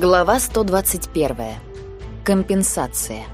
Глава 121. Компенсация.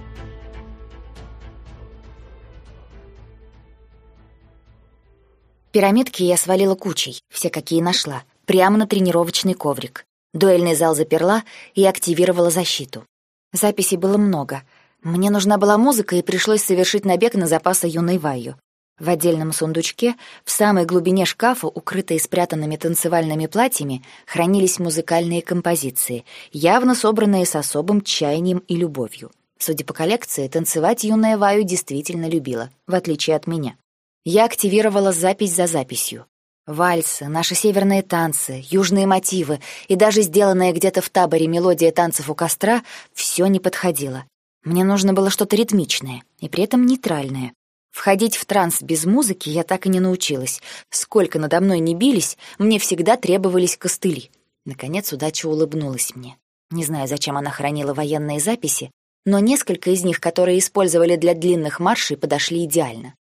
Пирамидки я свалила кучей, все какие нашла, прямо на тренировочный коврик. Дуэльный зал заперла и активировала защиту. Записей было много. Мне нужна была музыка, и пришлось совершить набег на запасы юной Вайю. В отдельном сундучке, в самой глубине шкафа, укрытые спрятанными танцевальными платьями, хранились музыкальные композиции, явно собранные с особым чаянием и любовью. Судя по коллекции, танцевать юная Ваю действительно любила, в отличие от меня. Я активировала запись за записью. Вальсы, наши северные танцы, южные мотивы и даже сделанная где-то в таборе мелодия танцев у костра — все не подходило. Мне нужно было что-то ритмичное и при этом нейтральное. Входить в транс без музыки я так и не научилась. Сколько надо мной не бились, мне всегда требовались костыли. Наконец удача улыбнулась мне. Не знаю, зачем она хранила военные записи, но несколько из них, которые использовали для длинных маршей, подошли идеально.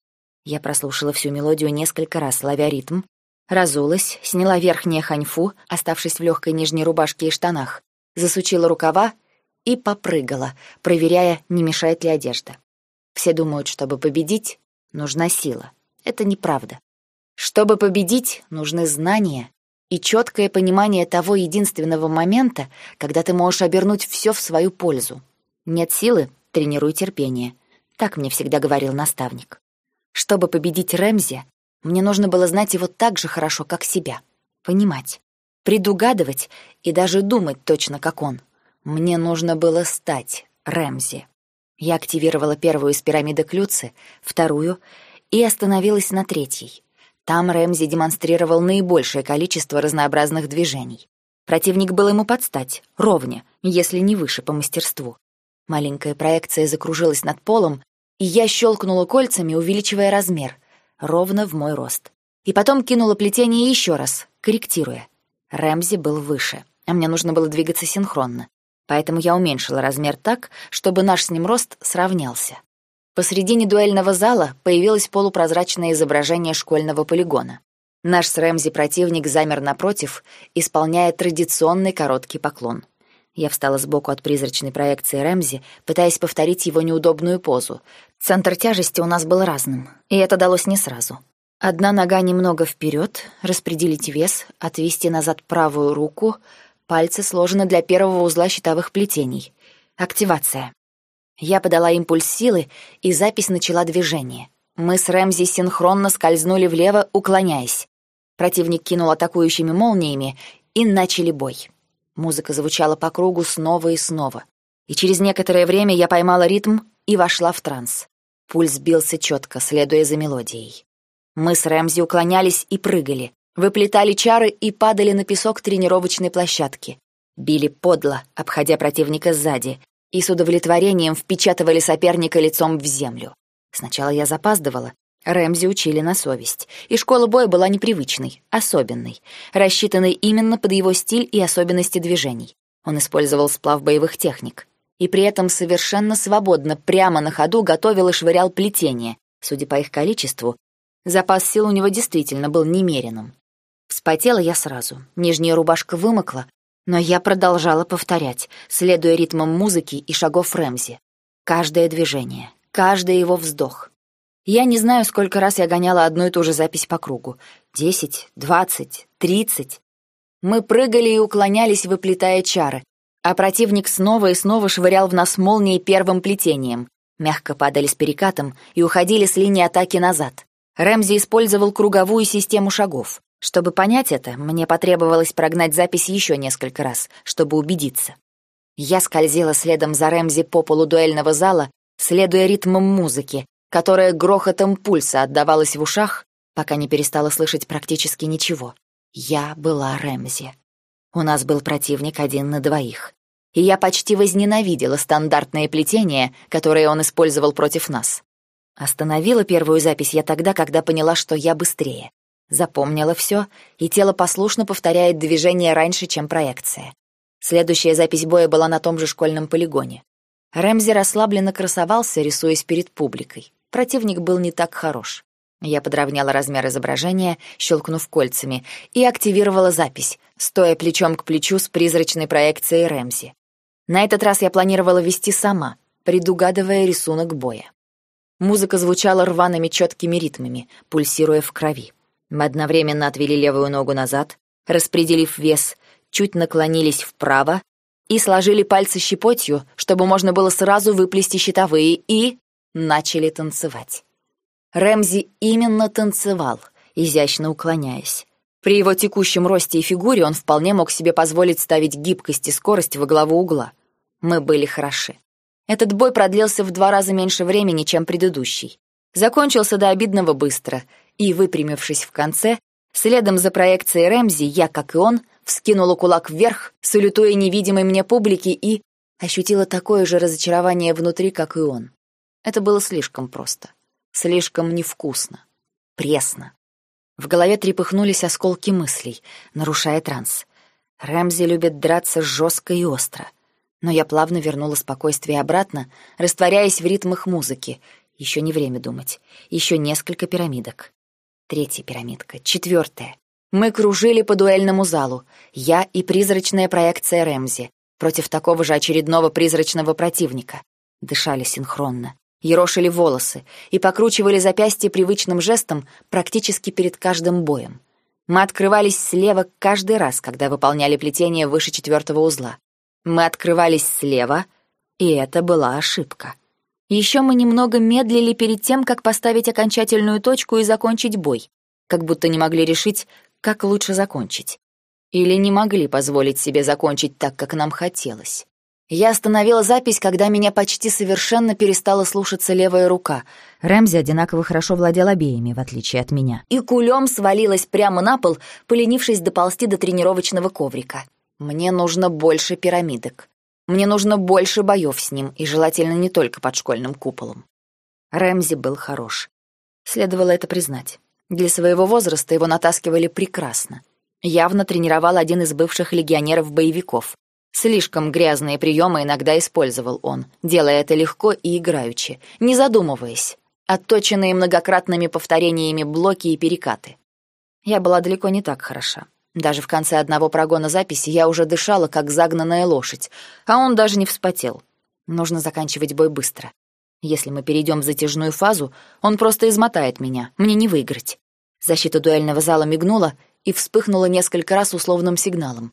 Я прослушала всю мелодию несколько раз, ловя ритм, разулась, сняла верхнее ханьфу, оставшись в легкой нижней рубашке и штанах, засучила рукава и попрыгала, проверяя, не мешает ли одежда. Все думают, чтобы победить, нужна сила. Это неправда. Чтобы победить, нужны знания и четкое понимание того единственного момента, когда ты можешь обернуть все в свою пользу. Нет силы — тренируй терпение. Так мне всегда говорил наставник. Чтобы победить Рэмзи, мне нужно было знать его так же хорошо, как себя. Понимать, предугадывать и даже думать точно, как он. Мне нужно было стать Рэмзи. Я активировала первую из пирамиды Клюцы, вторую и остановилась на третьей. Там Рэмзи демонстрировал наибольшее количество разнообразных движений. Противник был ему подстать, ровня, если не выше по мастерству. Маленькая проекция закружилась над полом, и я щелкнула кольцами, увеличивая размер, ровно в мой рост. И потом кинула плетение еще раз, корректируя. Рэмзи был выше, а мне нужно было двигаться синхронно поэтому я уменьшила размер так, чтобы наш с ним рост сравнялся. Посредине дуэльного зала появилось полупрозрачное изображение школьного полигона. Наш с Рэмзи противник замер напротив, исполняя традиционный короткий поклон. Я встала сбоку от призрачной проекции Рэмзи, пытаясь повторить его неудобную позу. Центр тяжести у нас был разным, и это далось не сразу. Одна нога немного вперед, распределить вес, отвести назад правую руку — Пальцы сложены для первого узла щитовых плетений. Активация. Я подала импульс силы, и запись начала движение. Мы с Рэмзи синхронно скользнули влево, уклоняясь. Противник кинул атакующими молниями, и начали бой. Музыка звучала по кругу снова и снова. И через некоторое время я поймала ритм и вошла в транс. Пульс бился четко, следуя за мелодией. Мы с Рэмзи уклонялись и прыгали. Выплетали чары и падали на песок тренировочной площадки. Били подло, обходя противника сзади, и с удовлетворением впечатывали соперника лицом в землю. Сначала я запаздывала. Рэмзи учили на совесть, и школа боя была непривычной, особенной, рассчитанной именно под его стиль и особенности движений. Он использовал сплав боевых техник. И при этом совершенно свободно, прямо на ходу готовил и швырял плетение. Судя по их количеству, запас сил у него действительно был немеренным. Вспотела я сразу, нижняя рубашка вымокла, но я продолжала повторять, следуя ритмам музыки и шагов Рэмзи. Каждое движение, каждый его вздох. Я не знаю, сколько раз я гоняла одну и ту же запись по кругу. Десять, двадцать, тридцать. Мы прыгали и уклонялись, выплетая чары, а противник снова и снова швырял в нас молнией первым плетением. Мягко падали с перекатом и уходили с линии атаки назад. Рэмзи использовал круговую систему шагов. Чтобы понять это, мне потребовалось прогнать запись еще несколько раз, чтобы убедиться. Я скользила следом за Рэмзи по полу дуэльного зала, следуя ритмам музыки, которая грохотом пульса отдавалась в ушах, пока не перестала слышать практически ничего. Я была Рэмзи. У нас был противник один на двоих. И я почти возненавидела стандартное плетение, которое он использовал против нас. Остановила первую запись я тогда, когда поняла, что я быстрее. Запомнила все, и тело послушно повторяет движение раньше, чем проекция. Следующая запись боя была на том же школьном полигоне. Рэмзи расслабленно красовался, рисуясь перед публикой. Противник был не так хорош. Я подровняла размер изображения, щелкнув кольцами, и активировала запись, стоя плечом к плечу с призрачной проекцией Рэмзи. На этот раз я планировала вести сама, предугадывая рисунок боя. Музыка звучала рваными четкими ритмами, пульсируя в крови. Мы одновременно отвели левую ногу назад, распределив вес, чуть наклонились вправо и сложили пальцы щепотью, чтобы можно было сразу выплести щитовые, и начали танцевать. Рэмзи именно танцевал, изящно уклоняясь. При его текущем росте и фигуре он вполне мог себе позволить ставить гибкость и скорость во главу угла. Мы были хороши. Этот бой продлился в два раза меньше времени, чем предыдущий. Закончился до обидного быстро, и, выпрямившись в конце, следом за проекцией Рэмзи, я, как и он, вскинула кулак вверх, салютуя невидимой мне публике и ощутила такое же разочарование внутри, как и он. Это было слишком просто. Слишком невкусно. Пресно. В голове трепыхнулись осколки мыслей, нарушая транс. Рэмзи любит драться жестко и остро. Но я плавно вернула спокойствие обратно, растворяясь в ритмах музыки. Еще не время думать. Еще несколько пирамидок. Третья пирамидка, четвертая. Мы кружили по дуэльному залу. Я и призрачная проекция Рэмзи против такого же очередного призрачного противника. Дышали синхронно ерошили волосы и покручивали запястье привычным жестом практически перед каждым боем. Мы открывались слева каждый раз, когда выполняли плетение выше четвертого узла. Мы открывались слева, и это была ошибка. Еще мы немного медлили перед тем, как поставить окончательную точку и закончить бой, как будто не могли решить, как лучше закончить. Или не могли позволить себе закончить так, как нам хотелось. Я остановила запись, когда меня почти совершенно перестала слушаться левая рука. Рэмзи одинаково хорошо владел обеими, в отличие от меня. И кулем свалилась прямо на пол, поленившись доползти до тренировочного коврика. Мне нужно больше пирамидок. Мне нужно больше боев с ним, и желательно не только под школьным куполом. Рэмзи был хорош. Следовало это признать. Для своего возраста его натаскивали прекрасно. Явно тренировал один из бывших легионеров-боевиков. Слишком грязные приемы иногда использовал он, делая это легко и играючи, не задумываясь, отточенные многократными повторениями блоки и перекаты. Я была далеко не так хороша. Даже в конце одного прогона записи я уже дышала, как загнанная лошадь, а он даже не вспотел. Нужно заканчивать бой быстро. Если мы перейдем в затяжную фазу, он просто измотает меня, мне не выиграть. Защита дуэльного зала мигнула и вспыхнула несколько раз условным сигналом.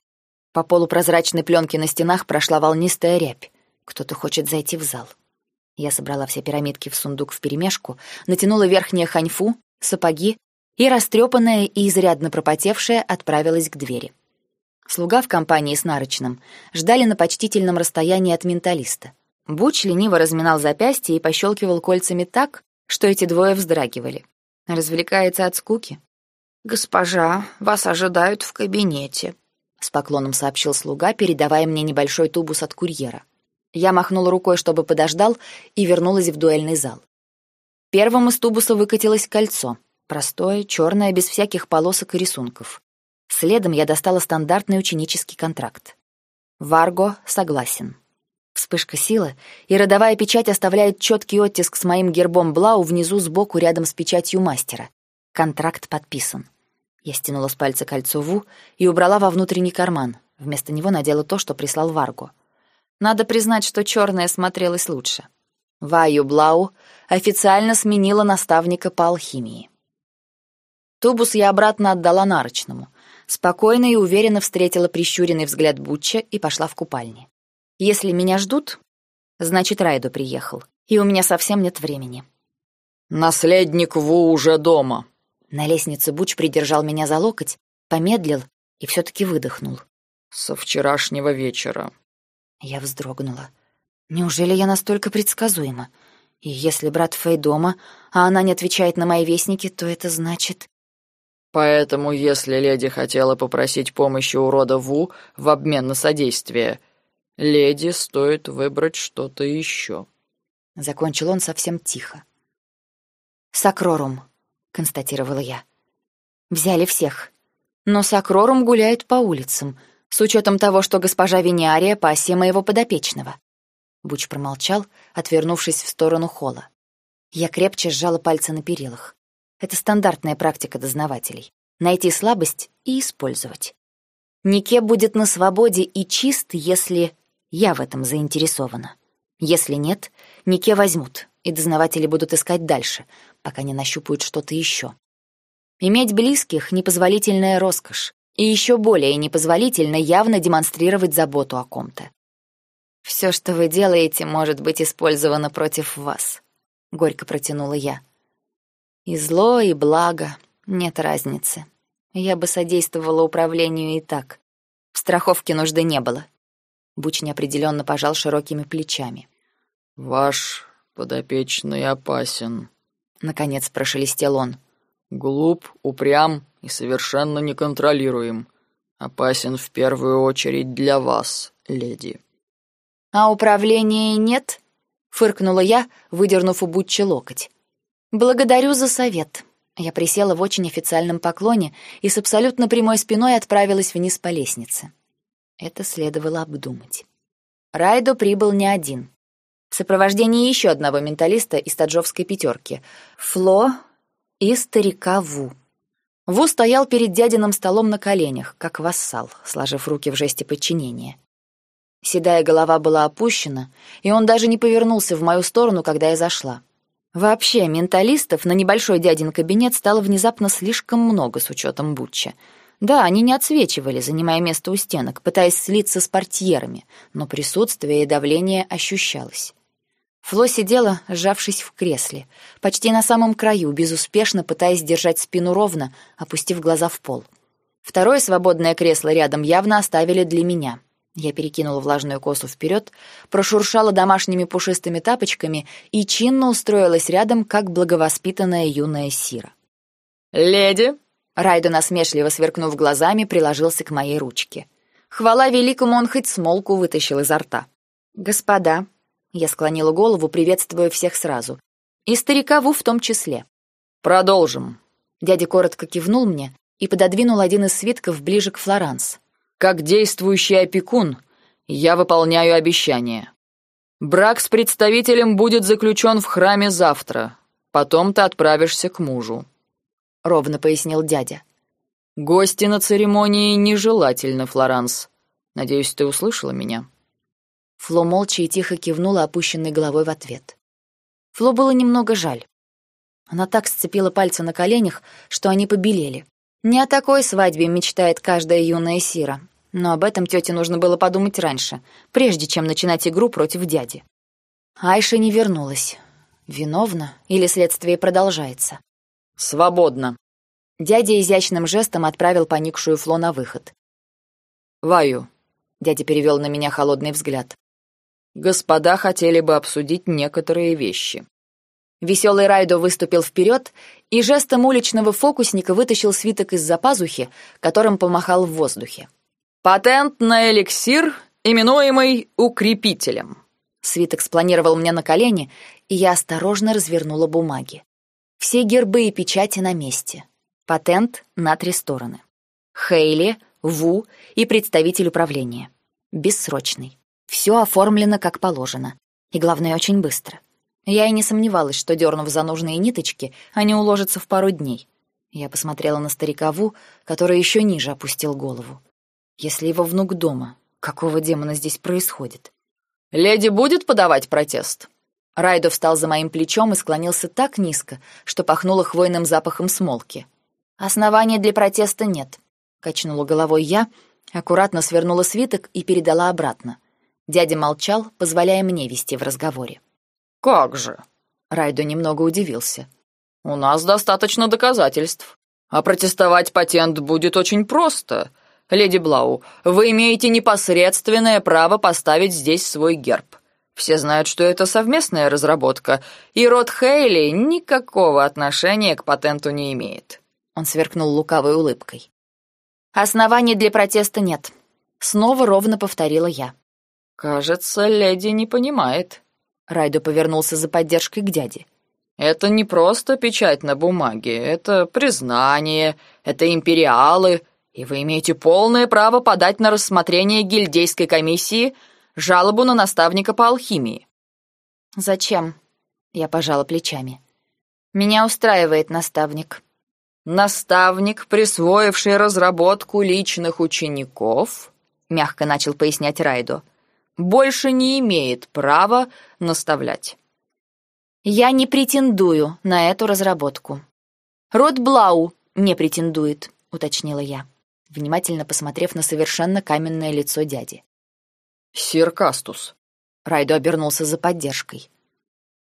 По полупрозрачной пленке на стенах прошла волнистая рябь. Кто-то хочет зайти в зал. Я собрала все пирамидки в сундук вперемешку, натянула верхнее ханьфу, сапоги и, растрепанная и изрядно пропотевшая, отправилась к двери. Слуга в компании с нарочным ждали на почтительном расстоянии от менталиста. Буч лениво разминал запястье и пощелкивал кольцами так, что эти двое вздрагивали. Развлекается от скуки. «Госпожа, вас ожидают в кабинете», с поклоном сообщил слуга, передавая мне небольшой тубус от курьера. Я махнула рукой, чтобы подождал, и вернулась в дуэльный зал. Первым из тубуса выкатилось кольцо, простое, черное, без всяких полосок и рисунков. Следом я достала стандартный ученический контракт. Варго согласен. Вспышка силы, и родовая печать оставляет четкий оттиск с моим гербом Блау внизу сбоку рядом с печатью мастера. Контракт подписан. Я стянула с пальца кольцо Ву и убрала во внутренний карман. Вместо него надела то, что прислал Варгу. Надо признать, что черное смотрелось лучше. Ваю Блау официально сменила наставника по алхимии. Тубус я обратно отдала нарочному. Спокойно и уверенно встретила прищуренный взгляд Бутча и пошла в купальни. Если меня ждут, значит, Райду приехал, и у меня совсем нет времени. «Наследник Ву уже дома», на лестнице Буч придержал меня за локоть, помедлил и все-таки выдохнул. «Со вчерашнего вечера». Я вздрогнула. Неужели я настолько предсказуема? И если брат Фэй дома, а она не отвечает на мои вестники, то это значит... Поэтому, если леди хотела попросить помощи у рода Ву в обмен на содействие, леди стоит выбрать что-то еще. Закончил он совсем тихо. «Сакрорум», — констатировала я. «Взяли всех. Но Сакрорум гуляет по улицам, с учетом того, что госпожа Виниария — пассия моего подопечного». Буч промолчал, отвернувшись в сторону холла. Я крепче сжала пальцы на перилах. Это стандартная практика дознавателей. Найти слабость и использовать. Нике будет на свободе и чист, если я в этом заинтересована. Если нет, Нике возьмут, и дознаватели будут искать дальше, пока не нащупают что-то еще. Иметь близких — непозволительная роскошь, и еще более непозволительно явно демонстрировать заботу о ком-то. Все, что вы делаете, может быть использовано против вас», — горько протянула я. «И зло, и благо, нет разницы. Я бы содействовала управлению и так. В страховке нужды не было». Буч неопределенно пожал широкими плечами. «Ваш подопечный опасен», — наконец прошелестел он. «Глуп, упрям и совершенно неконтролируем. Опасен в первую очередь для вас, леди». «А управления нет?» — фыркнула я, выдернув у Бутчи локоть. «Благодарю за совет». Я присела в очень официальном поклоне и с абсолютно прямой спиной отправилась вниз по лестнице. Это следовало обдумать. Райдо прибыл не один. В сопровождении еще одного менталиста из таджовской пятерки — Фло и старика Ву. Ву стоял перед дядиным столом на коленях, как вассал, сложив руки в жесте подчинения. Седая голова была опущена, и он даже не повернулся в мою сторону, когда я зашла. Вообще, менталистов на небольшой дядин кабинет стало внезапно слишком много с учетом Бутча. Да, они не отсвечивали, занимая место у стенок, пытаясь слиться с портьерами, но присутствие и давление ощущалось. Фло сидела, сжавшись в кресле, почти на самом краю, безуспешно пытаясь держать спину ровно, опустив глаза в пол. Второе свободное кресло рядом явно оставили для меня — я перекинула влажную косу вперед, прошуршала домашними пушистыми тапочками и чинно устроилась рядом, как благовоспитанная юная сира. «Леди!» Райдо, насмешливо сверкнув глазами, приложился к моей ручке. Хвала великому, он хоть смолку вытащил изо рта. «Господа!» Я склонила голову, приветствуя всех сразу. И старикову в том числе. «Продолжим!» Дядя коротко кивнул мне и пододвинул один из свитков ближе к Флоранс. Как действующий опекун, я выполняю обещание. Брак с представителем будет заключен в храме завтра. Потом ты отправишься к мужу», — ровно пояснил дядя. «Гости на церемонии нежелательны, Флоранс. Надеюсь, ты услышала меня?» Фло молча и тихо кивнула опущенной головой в ответ. Фло было немного жаль. Она так сцепила пальцы на коленях, что они побелели. Не о такой свадьбе мечтает каждая юная сира, но об этом тете нужно было подумать раньше, прежде чем начинать игру против дяди. Айша не вернулась. Виновна или следствие продолжается? «Свободно!» Дядя изящным жестом отправил поникшую Фло на выход. «Ваю», — дядя перевел на меня холодный взгляд. «Господа хотели бы обсудить некоторые вещи». Веселый Райдо выступил вперед и жестом уличного фокусника вытащил свиток из-за пазухи, которым помахал в воздухе. Патент на эликсир, именуемый укрепителем. Свиток спланировал мне на колени, и я осторожно развернула бумаги. Все гербы и печати на месте. Патент на три стороны. Хейли, Ву и представитель управления. Бессрочный. Все оформлено как положено. И, главное, очень быстро. Я и не сомневалась, что, дернув за нужные ниточки, они уложатся в пару дней. Я посмотрела на старика Ву, который еще ниже опустил голову. Если его внук дома, какого демона здесь происходит? «Леди будет подавать протест?» Райдо встал за моим плечом и склонился так низко, что пахнуло хвойным запахом смолки. «Основания для протеста нет», — качнула головой я, аккуратно свернула свиток и передала обратно. Дядя молчал, позволяя мне вести в разговоре. «Как же?» — Райдо немного удивился. «У нас достаточно доказательств. А протестовать патент будет очень просто. «Леди Блау, вы имеете непосредственное право поставить здесь свой герб. Все знают, что это совместная разработка, и род Хейли никакого отношения к патенту не имеет». Он сверкнул лукавой улыбкой. «Оснований для протеста нет», — снова ровно повторила я. «Кажется, леди не понимает». Райдо повернулся за поддержкой к дяде. «Это не просто печать на бумаге, это признание, это империалы, и вы имеете полное право подать на рассмотрение гильдейской комиссии жалобу на наставника по алхимии». «Зачем?» — я пожала плечами. Меня устраивает наставник. Наставник, присвоивший разработку личных учеников, мягко начал пояснять Райдо, больше не имеет права наставлять. Я не претендую на эту разработку. Род Блау не претендует, уточнила я, внимательно посмотрев на совершенно каменное лицо дяди. Сир Кастус. Райдо обернулся за поддержкой.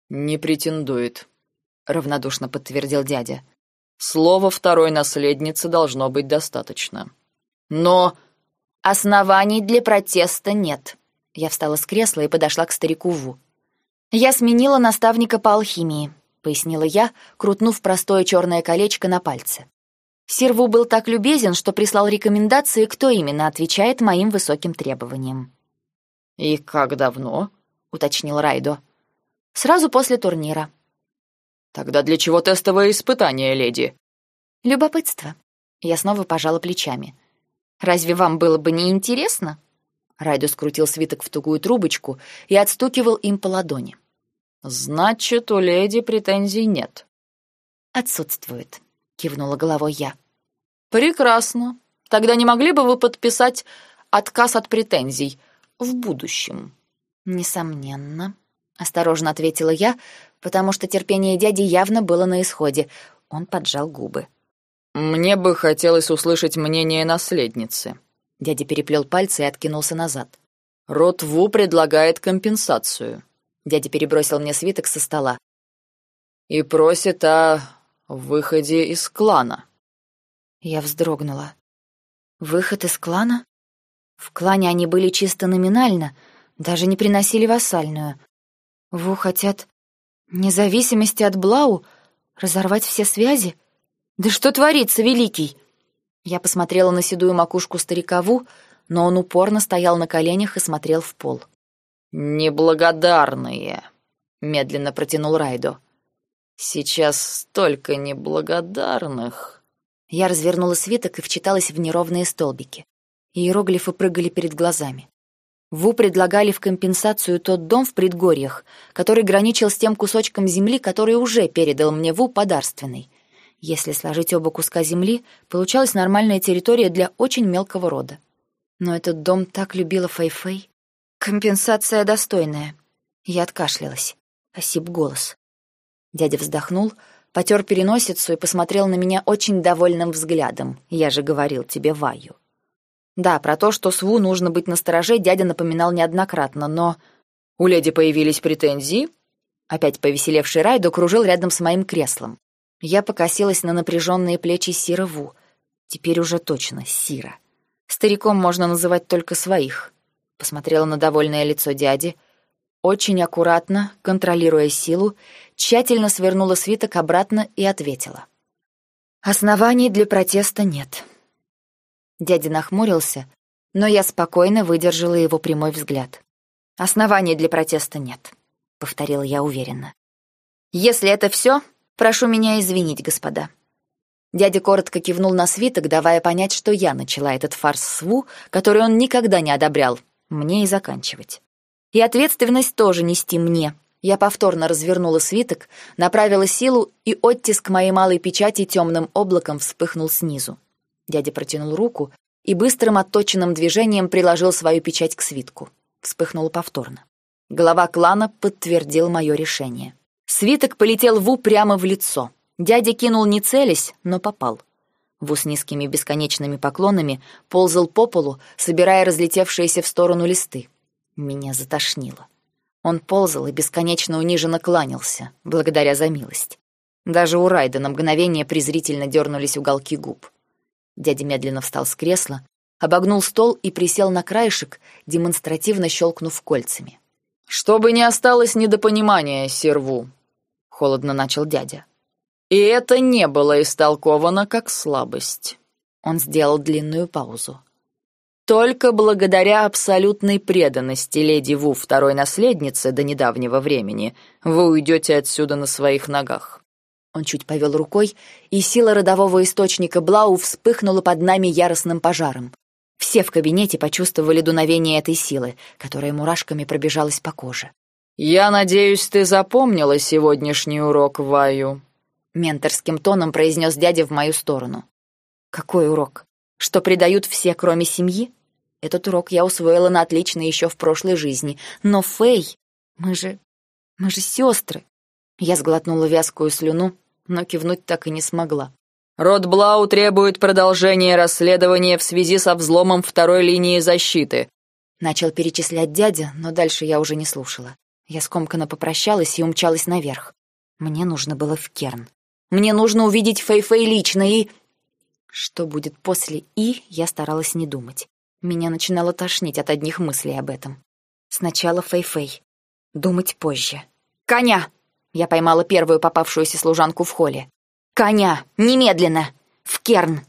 Не претендует, равнодушно подтвердил дядя. Слово второй наследницы должно быть достаточно. Но оснований для протеста нет. Я встала с кресла и подошла к старику Ву. Я сменила наставника по алхимии, пояснила я, крутнув простое черное колечко на пальце. Сирву был так любезен, что прислал рекомендации, кто именно отвечает моим высоким требованиям. «И как давно?» — уточнил Райдо. «Сразу после турнира». «Тогда для чего тестовое испытание, леди?» «Любопытство». Я снова пожала плечами. «Разве вам было бы не интересно?» Райдо скрутил свиток в тугую трубочку и отстукивал им по ладони. «Значит, у леди претензий нет». «Отсутствует», — кивнула головой я. «Прекрасно. Тогда не могли бы вы подписать отказ от претензий в будущем?» «Несомненно», — осторожно ответила я, потому что терпение дяди явно было на исходе. Он поджал губы. «Мне бы хотелось услышать мнение наследницы». Дядя переплел пальцы и откинулся назад. «Рот Ву предлагает компенсацию». Дядя перебросил мне свиток со стола. «И просит о выходе из клана». Я вздрогнула. «Выход из клана?» В клане они были чисто номинально, даже не приносили вассальную. Ву хотят независимости от Блау, разорвать все связи? Да что творится, великий? Я посмотрела на седую макушку старика Ву, но он упорно стоял на коленях и смотрел в пол. «Неблагодарные», — медленно протянул Райдо. «Сейчас столько неблагодарных». Я развернула свиток и вчиталась в неровные столбики. Иероглифы прыгали перед глазами. Ву предлагали в компенсацию тот дом в предгорьях, который граничил с тем кусочком земли, который уже передал мне Ву подарственный. Если сложить оба куска земли, получалась нормальная территория для очень мелкого рода. Но этот дом так любила Фэй-Фэй. Компенсация достойная. Я откашлялась. Осип голос. Дядя вздохнул, потер переносицу и посмотрел на меня очень довольным взглядом. Я же говорил тебе, Ваю. Да, про то, что Сву нужно быть настороже, дядя напоминал неоднократно, но... У леди появились претензии? Опять повеселевший Райдо кружил рядом с моим креслом. Я покосилась на напряженные плечи Сира Ву. Теперь уже точно Сира. Стариком можно называть только своих. Посмотрела на довольное лицо дяди. Очень аккуратно, контролируя силу, тщательно свернула свиток обратно и ответила. «Оснований для протеста нет». Дядя нахмурился, но я спокойно выдержала его прямой взгляд. «Оснований для протеста нет», — повторила я уверенно. «Если это все, прошу меня извинить, господа». Дядя коротко кивнул на свиток, давая понять, что я начала этот фарс с Ву, который он никогда не одобрял, мне и заканчивать. И ответственность тоже нести мне. Я повторно развернула свиток, направила силу, и оттиск моей малой печати темным облаком вспыхнул снизу. Дядя протянул руку и быстрым отточенным движением приложил свою печать к свитку. Вспыхнуло повторно. Глава клана подтвердил мое решение. Свиток полетел Ву прямо в лицо. Дядя кинул не целясь, но попал. Ву с низкими бесконечными поклонами ползал по полу, собирая разлетевшиеся в сторону листы. Меня затошнило. Он ползал и бесконечно униженно кланялся, благодаря за милость. Даже у Райда на мгновение презрительно дернулись уголки губ. Дядя медленно встал с кресла, обогнул стол и присел на краешек, демонстративно щелкнув кольцами. «Чтобы не осталось недопонимания, серву», — холодно начал дядя. «И это не было истолковано как слабость». Он сделал длинную паузу. «Только благодаря абсолютной преданности леди Ву, второй наследнице до недавнего времени, вы уйдете отсюда на своих ногах. Он чуть повел рукой, и сила родового источника Блау вспыхнула под нами яростным пожаром. Все в кабинете почувствовали дуновение этой силы, которая мурашками пробежалась по коже. «Я надеюсь, ты запомнила сегодняшний урок, Ваю», Менторским тоном произнес дядя в мою сторону. Какой урок? Что предают все, кроме семьи? Этот урок я усвоила на отлично еще в прошлой жизни. Но Фэй, мы же... мы же сестры. Я сглотнула вязкую слюну, но кивнуть так и не смогла. Род Блау требует продолжения расследования в связи со взломом второй линии защиты. Начал перечислять дядя, но дальше я уже не слушала. Я скомканно попрощалась и умчалась наверх. Мне нужно было в Керн. Мне нужно увидеть Фэй-Фэй лично и... Что будет после «и», я старалась не думать. Меня начинало тошнить от одних мыслей об этом. Сначала Фэй-Фэй. Думать позже. «Коня!» Я поймала первую попавшуюся служанку в холле. «Коня! Немедленно! В Керн!»